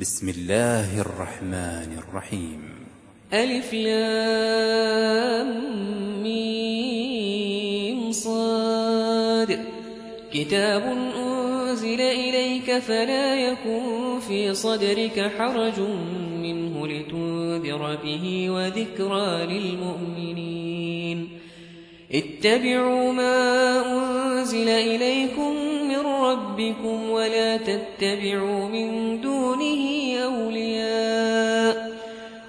بسم الله الرحمن الرحيم. ألف لام ميم صاد. كتاب أنزل إليك فلا يكن في صدرك حرج منه لتنذر به وذكرى للمؤمنين. اتبعوا ما أنزل إليكم من ربكم ولا تتبعوا من دونه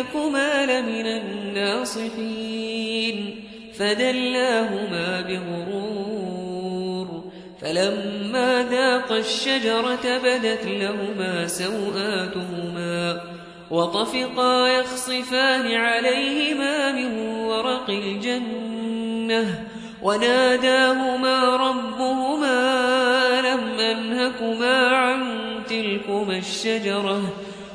لكما لمن الناصحين فدلاهما بغرور فلما ذاقا الشجرة بدت لهما سوآتهما وطفقا يخصفان عليهما من ورق الجنة وناداهما ربهما لم أنهكما عن تلكما الشجرة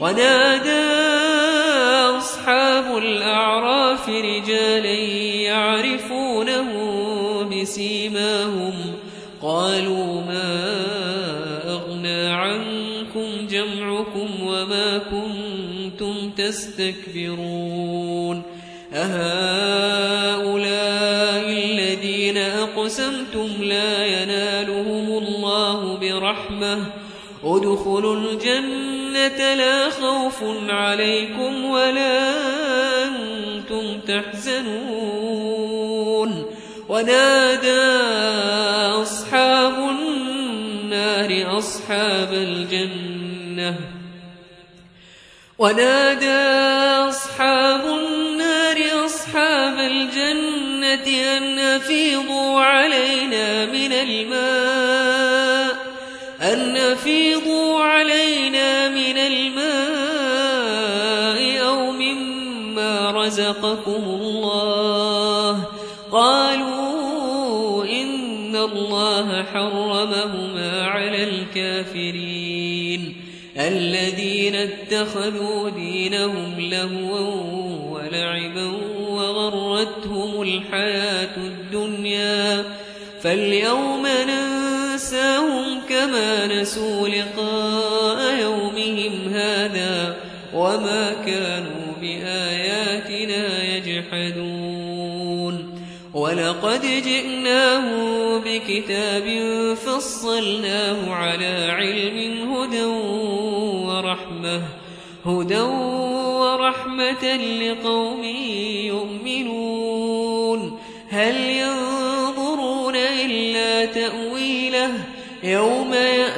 ونادى أصحاب الأعراف رجالا يعرفونه بسيماهم. قالوا ما أغنى عنكم جمعكم وما كنتم تستكبرون. أهؤلاء الذين أقسمتم لا ينالهم الله برحمة. ادخلوا الجنة لا خوف عليكم ولا أنتم تحزنون. ونادى أصحاب النار أصحاب الجنة. ونادى أصحاب النار أصحاب الجنة أن أفيضوا علينا من الماء. أن أفيضوا علينا الماء أو مما رزقكم الله. قالوا إن الله حرمهما على الكافرين. الذين اتخذوا دينهم لهوا ولعبا وغرتهم الحياة الدنيا. فاليوم ننساهم كما نسوا لقاء يومهم هذا وما كانوا بآياتنا يجحدون. ولقد جئناهم بكتاب فصلناه على علم هدى ورحمة هدى ورحمة لقوم يؤمنون. هل ينظرون إلا تأويله يوم يأتي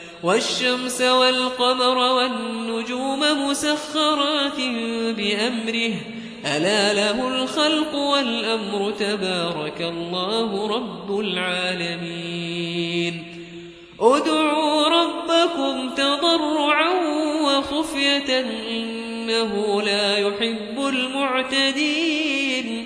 والشمس والقمر والنجوم مسخرات بأمره. ألا له الخلق والأمر تبارك الله رب العالمين. ادعوا ربكم تضرعا وخفية إنه لا يحب المعتدين.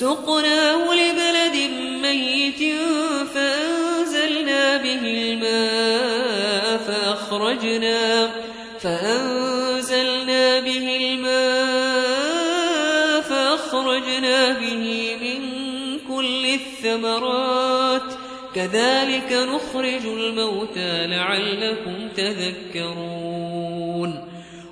سقناه لبلد ميت فأنزلنا به الماء فأخرجنا فأنزلنا به الماء فأخرجنا به من كل الثمرات. كذلك نخرج الموتى لعلكم تذكرون.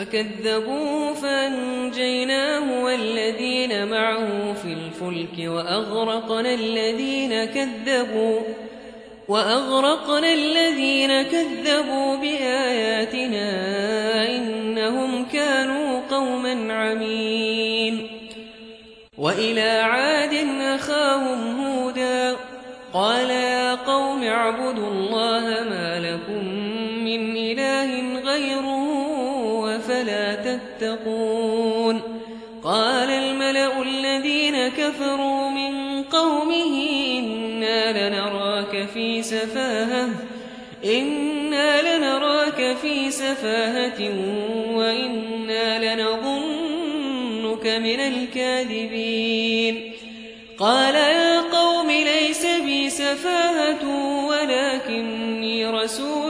فكذبوه فأنجيناه والذين معه في الفلك وأغرقنا الذين كذبوا وأغرقنا الذين كذبوا بآياتنا إنهم كانوا قوما عمين. وإلى عاد أخاهم هودا قال يا قوم اعبدوا الله ما تتقون قال الملأ الذين كفروا من قومه إنا لنراك في سفاهة إنا لنراك في سفاهة وإنا لنظنك من الكاذبين. قال يا قوم ليس بي سفاهة ولكني رسول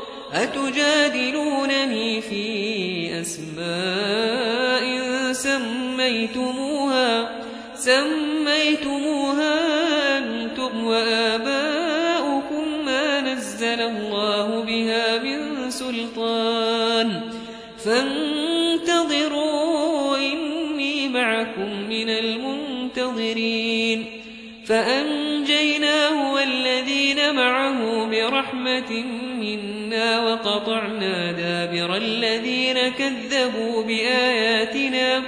أتجادلونني في أسماء سميتموها؟ سميتموها أنتم وآباؤكم ما نزل الله بها من سلطان. فانتظروا إني معكم من المنتظرين. فأنجيناه والذين معه برحمة منا وقطعنا دابر الذين كذبوا بآياتنا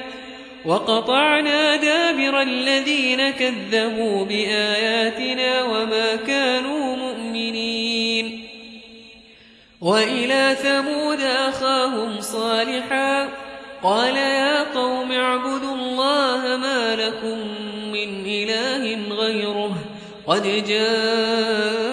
وقطعنا دابر الذين كذبوا بآياتنا وما كانوا مؤمنين. وإلى ثمود أخاهم صالحا قال يا قوم اعبدوا الله ما لكم من إله غيره قد جاءتكم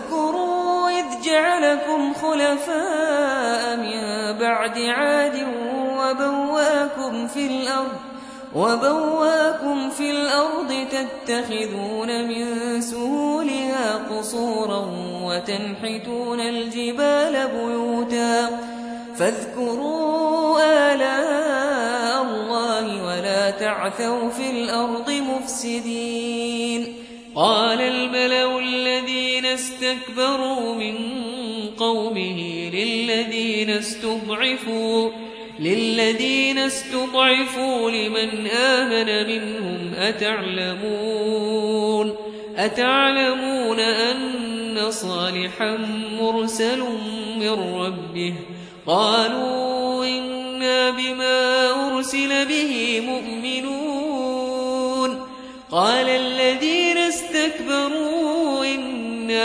جعلكم خلفاء من بعد عاد وبواكم في الأرض وبواكم في الأرض تتخذون من سهولها قصورا وتنحتون الجبال بيوتا. فاذكروا آلاء الله ولا تعثوا في الأرض مفسدين. قال الملأ استكبروا من قومه للذين استضعفوا للذين استضعفوا لمن آمن منهم أتعلمون أتعلمون أن صالحا مرسل من ربه؟ قالوا إنا بما أرسل به مؤمنون. قال الذين استكبروا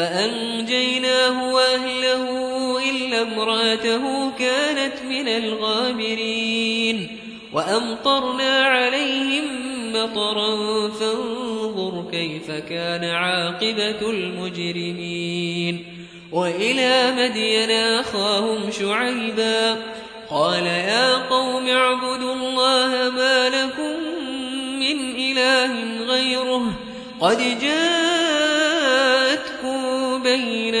فأنجيناه وأهله إلا امرأته كانت من الغابرين وأمطرنا عليهم مطرا فانظر كيف كان عاقبة المجرمين وإلى مدين أخاهم شعيبا قال يا قوم اعبدوا الله ما لكم من إله غيره قد جاءتكم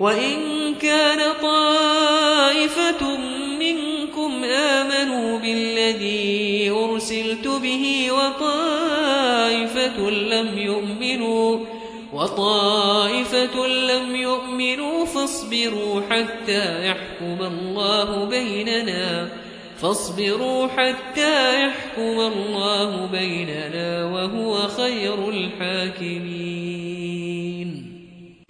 وإن كان طائفة منكم آمنوا بالذي أرسلت به وطائفة لم يؤمنوا وطائفة لم يؤمنوا فاصبروا حتى يحكم الله بيننا فاصبروا حتى يحكم الله بيننا وهو خير الحاكمين.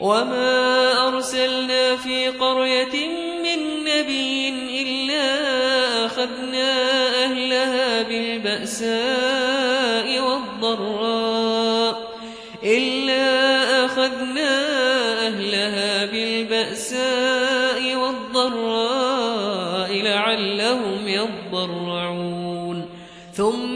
وما أرسلنا في قرية من نبي إلا أخذنا أهلها بالبأساء والضراء إلا أخذنا أهلها بالبأساء والضراء لعلهم يضرعون ثم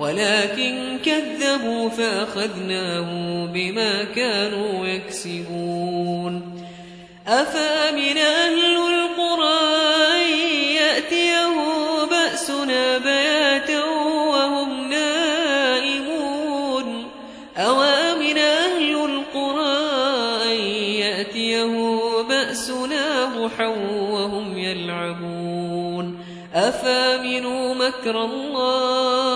ولكن كذبوا فأخذناهم بما كانوا يكسبون. أفأمن أهل القرى أن يأتيه بأسنا بياتا وهم نائمون؟ أوأمن أهل القرى أن يأتيه بأسنا ضحى وهم يلعبون؟ أفأمنوا مكر الله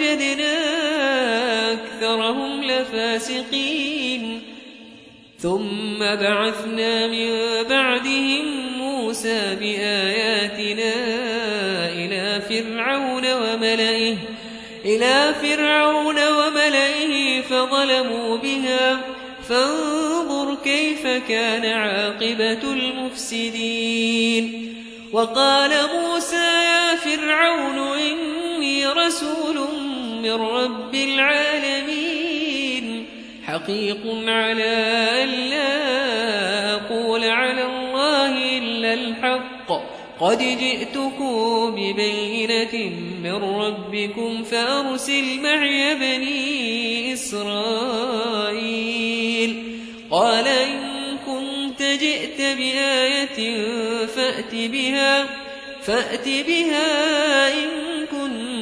وجدنا أكثرهم لفاسقين. ثم بعثنا من بعدهم موسى بآياتنا إلى فرعون وملئه إلى فرعون وملئه فظلموا بها. فانظر كيف كان عاقبة المفسدين. وقال موسى يا فرعون إني رسول من رب العالمين. حقيق على أن لا أقول على الله إلا الحق. قد جئتكم ببينة من ربكم فأرسل معي بني إسرائيل. قال إن كنت جئت بآية فأت بها فأت بها إن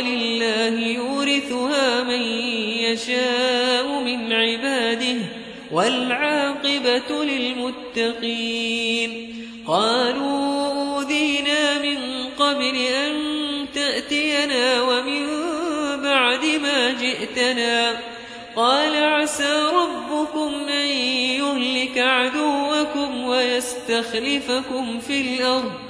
الأرض لله يورثها من يشاء من عباده والعاقبة للمتقين. قالوا أوذينا من قبل أن تأتينا ومن بعد ما جئتنا. قال عسى ربكم أن يهلك عدوكم ويستخلفكم في الأرض.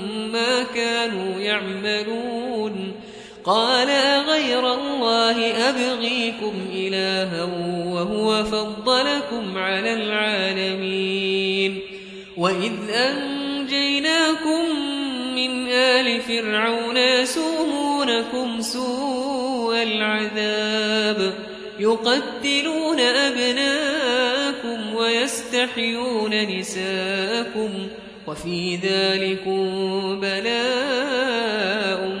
قال غير الله أبغيكم إلها وهو فضلكم على العالمين وإذ أنجيناكم من آل فرعون يسومونكم سوء العذاب يقتلون أبناءكم ويستحيون نساءكم وفي ذلكم بلاء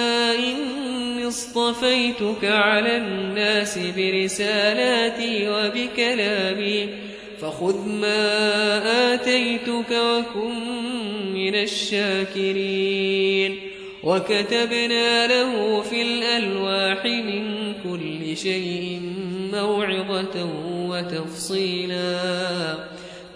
اصطفيتك على الناس برسالاتي وبكلامي فخذ ما آتيتك وكن من الشاكرين. وكتبنا له في الألواح من كل شيء موعظة وتفصيلا.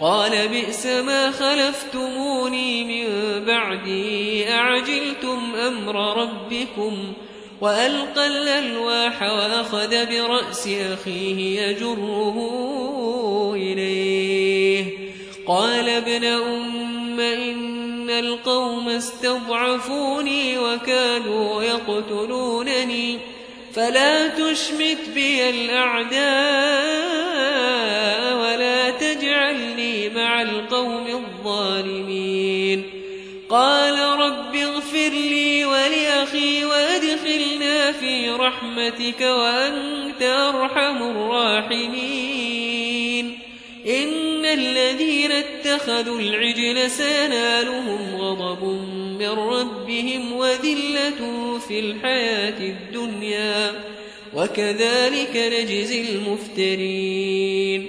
قال بئس ما خلفتموني من بعدي أعجلتم أمر ربكم؟ وألقى الألواح وأخذ برأس أخيه يجره إليه. قال ابن أم إن القوم استضعفوني وكانوا يقتلونني فلا تشمت بي الأعداء. القوم الظالمين. قال رب اغفر لي ولأخي وادخلنا في رحمتك وأنت أرحم الراحمين. إن الذين اتخذوا العجل سينالهم غضب من ربهم وذلة في الحياة الدنيا. وكذلك نجزي المفترين.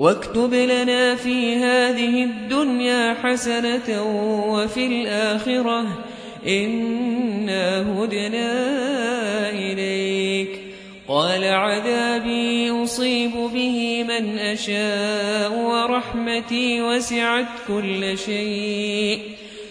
واكتب لنا في هذه الدنيا حسنة وفي الآخرة. إنا هدنا إليك. قال عذابي يصيب به من أشاء ورحمتي وسعت كل شيء.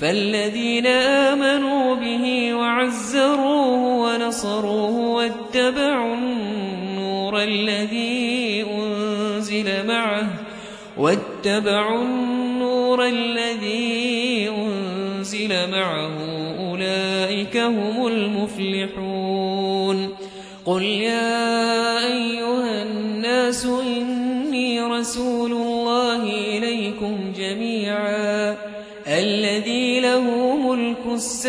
فالذين آمنوا به وعزروه ونصروه واتبعوا النور الذي أنزل معه واتبعوا النور الذي أنزل معه أولئك هم المفلحون. قل يا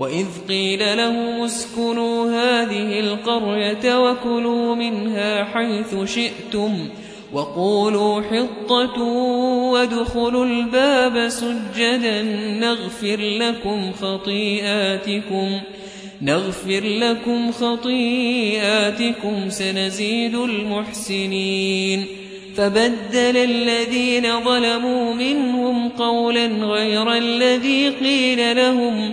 وإذ قيل لهم اسكنوا هذه القرية وكلوا منها حيث شئتم وقولوا حطة وادخلوا الباب سجدا نغفر لكم خطيئاتكم نغفر لكم خطيئاتكم سنزيد المحسنين فبدل الذين ظلموا منهم قولا غير الذي قيل لهم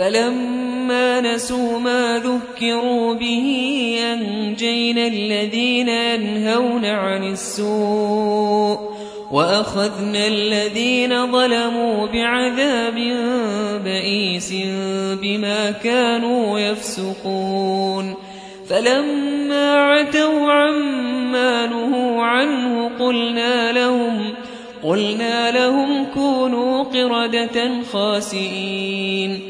فلما نسوا ما ذكروا به أنجينا الذين ينهون عن السوء وأخذنا الذين ظلموا بعذاب بئيس بما كانوا يفسقون فلما عتوا عما نهوا عنه قلنا لهم قلنا لهم كونوا قردة خاسئين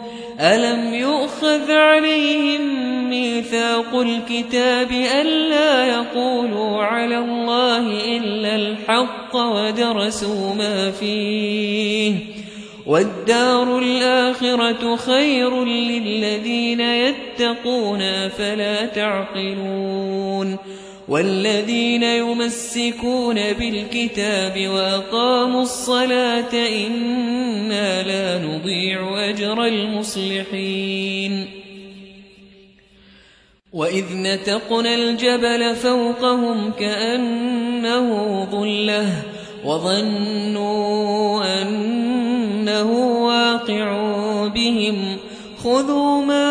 ألم يؤخذ عليهم ميثاق الكتاب ألا يقولوا على الله إلا الحق ودرسوا ما فيه والدار الآخرة خير للذين يتقون فلا تعقلون والذين يمسكون بالكتاب وأقاموا الصلاة إنا لا نضيع أجر المصلحين. وإذ نتقنا الجبل فوقهم كأنه ظلة وظنوا أنه واقع بهم. خذوا ما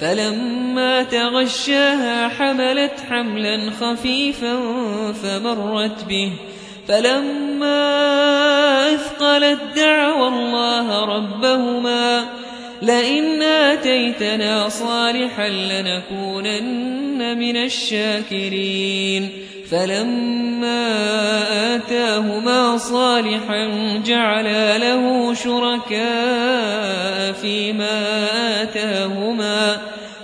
فلما تغشاها حملت حملا خفيفا فمرت به. فلما أثقلت دعوا الله ربهما لئن آتيتنا صالحا لنكونن من الشاكرين. فلما آتاهما صالحا جعلا له شركاء فيما آتاهما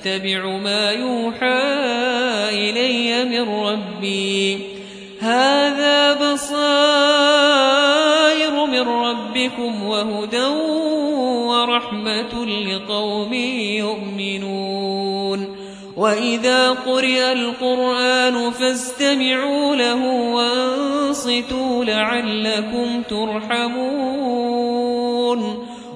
أتبع ما يوحى إلي من ربي. هذا بصائر من ربكم وهدى ورحمة لقوم يؤمنون. وإذا قرئ القرآن فاستمعوا له وانصتوا لعلكم ترحمون.